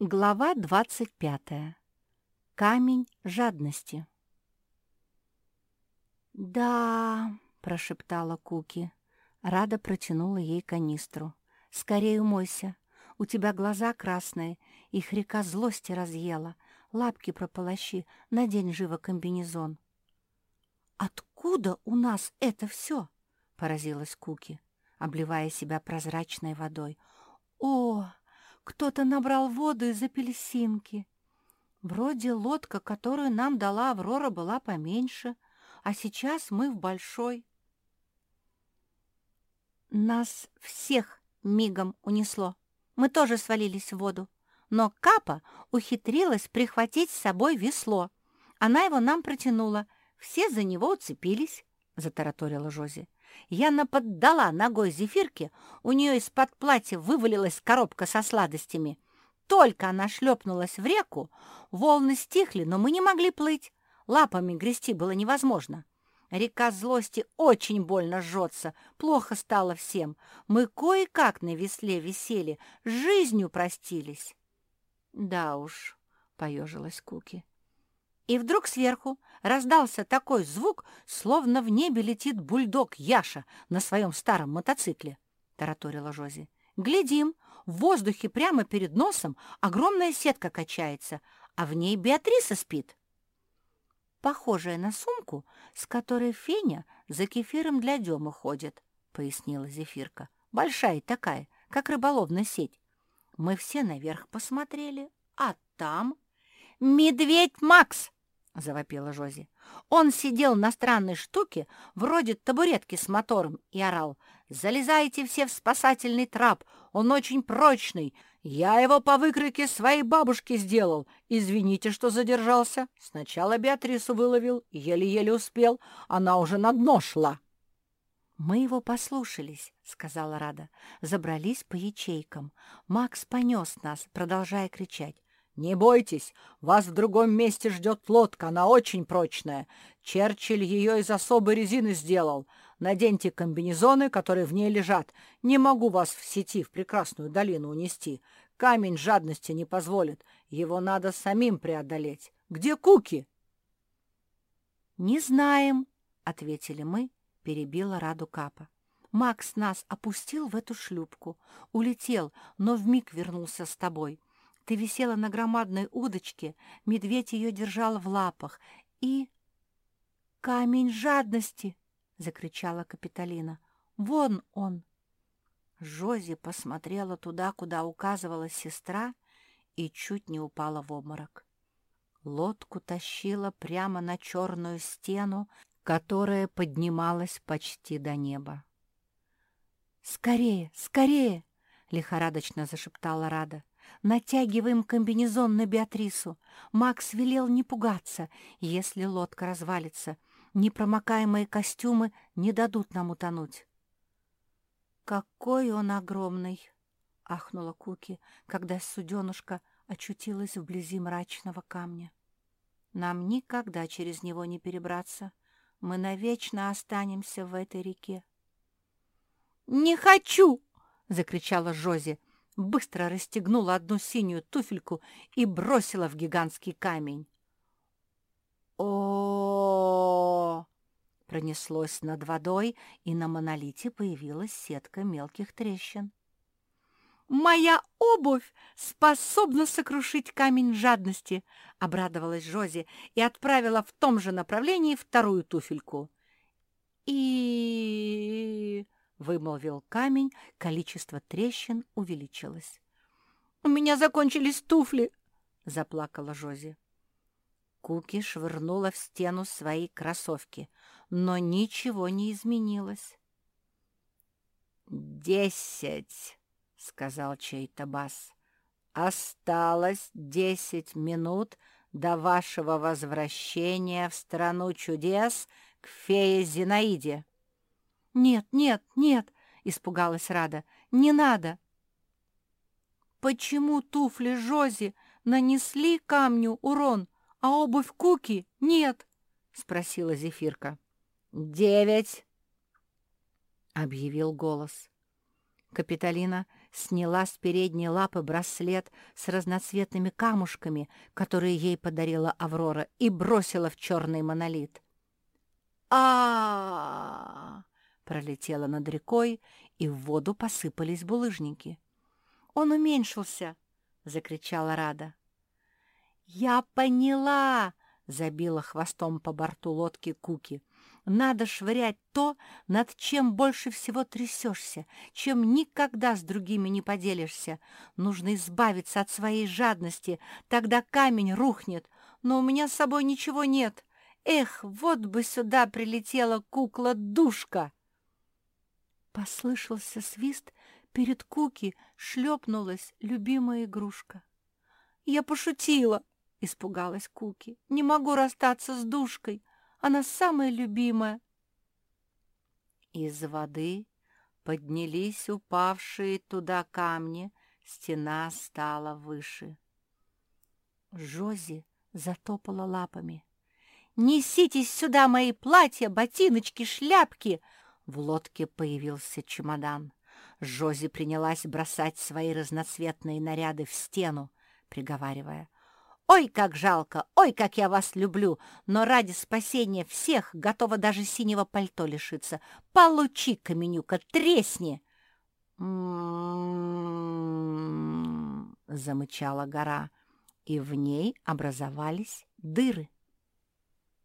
Глава 25. Камень жадности. «Да», — прошептала Куки. Рада протянула ей канистру. «Скорее умойся. У тебя глаза красные, их река злости разъела. Лапки прополощи, надень живо комбинезон». «Откуда у нас это все?» — поразилась Куки, обливая себя прозрачной водой. «О, кто-то набрал воду из апельсинки. Вроде лодка, которую нам дала Аврора, была поменьше, а сейчас мы в большой. Нас всех мигом унесло. Мы тоже свалились в воду. Но Капа ухитрилась прихватить с собой весло. Она его нам протянула. Все за него уцепились, — затараторила Жози. Я наподдала ногой зефирке, у нее из-под платья вывалилась коробка со сладостями. Только она шлепнулась в реку, волны стихли, но мы не могли плыть. Лапами грести было невозможно. Река злости очень больно жжется, плохо стало всем. Мы кое-как на весле висели, жизнью простились. — Да уж, — поежилась Куки. И вдруг сверху раздался такой звук, словно в небе летит бульдог Яша на своем старом мотоцикле, — тараторила Жози. Глядим, в воздухе прямо перед носом огромная сетка качается, а в ней Беатриса спит. Похожая на сумку, с которой Феня за кефиром для Демы ходит, — пояснила Зефирка. Большая такая, как рыболовная сеть. Мы все наверх посмотрели, а там... «Медведь Макс!» — завопила Жози. Он сидел на странной штуке, вроде табуретки с мотором, и орал. «Залезайте все в спасательный трап, он очень прочный. Я его по выкройке своей бабушки сделал. Извините, что задержался. Сначала Беатрису выловил, еле-еле успел, она уже на дно шла». «Мы его послушались», — сказала Рада. «Забрались по ячейкам. Макс понес нас, продолжая кричать. «Не бойтесь, вас в другом месте ждет лодка, она очень прочная. Черчилль ее из особой резины сделал. Наденьте комбинезоны, которые в ней лежат. Не могу вас в сети в прекрасную долину унести. Камень жадности не позволит. Его надо самим преодолеть. Где Куки?» «Не знаем», — ответили мы, перебила Раду Капа. «Макс нас опустил в эту шлюпку, улетел, но вмиг вернулся с тобой». Ты висела на громадной удочке, медведь ее держал в лапах, и... «Камень жадности!» — закричала Капитолина. «Вон он!» Жози посмотрела туда, куда указывала сестра, и чуть не упала в обморок. Лодку тащила прямо на черную стену, которая поднималась почти до неба. «Скорее, скорее!» — лихорадочно зашептала Рада. Натягиваем комбинезон на Беатрису. Макс велел не пугаться, если лодка развалится. Непромокаемые костюмы не дадут нам утонуть. «Какой он огромный!» — ахнула Куки, когда суденушка очутилась вблизи мрачного камня. «Нам никогда через него не перебраться. Мы навечно останемся в этой реке». «Не хочу!» — закричала Жози быстро расстегнула одну синюю туфельку и бросила в гигантский камень. о Пронеслось над водой, и на монолите появилась сетка мелких трещин. «Моя обувь способна сокрушить камень жадности!» — обрадовалась Жози и отправила в том же направлении вторую туфельку. И вымолвил камень, количество трещин увеличилось. «У меня закончились туфли!» — заплакала Жози. Куки швырнула в стену свои кроссовки, но ничего не изменилось. «Десять!» — сказал чей-то бас. «Осталось десять минут до вашего возвращения в страну чудес к фее Зинаиде». «Нет, нет, нет!» — испугалась Рада. «Не надо!» «Почему туфли Жози нанесли камню урон, а обувь Куки нет?» — спросила Зефирка. «Девять!» — объявил голос. Капитолина сняла с передней лапы браслет с разноцветными камушками, которые ей подарила Аврора, и бросила в черный монолит. а пролетела над рекой, и в воду посыпались булыжники. «Он уменьшился!» — закричала Рада. «Я поняла!» — забила хвостом по борту лодки Куки. «Надо швырять то, над чем больше всего трясешься, чем никогда с другими не поделишься. Нужно избавиться от своей жадности, тогда камень рухнет. Но у меня с собой ничего нет. Эх, вот бы сюда прилетела кукла-душка!» Послышался свист, перед Куки шлепнулась любимая игрушка. «Я пошутила!» — испугалась Куки. «Не могу расстаться с душкой. Она самая любимая». Из воды поднялись упавшие туда камни, стена стала выше. Жози затопала лапами. «Неситесь сюда мои платья, ботиночки, шляпки!» В лодке появился чемодан. Жози принялась бросать свои разноцветные наряды в стену, приговаривая. «Ой, как жалко! Ой, как я вас люблю! Но ради спасения всех готова даже синего пальто лишиться. Получи, Каменюка, тресни!» Замычала гора, и в ней образовались дыры.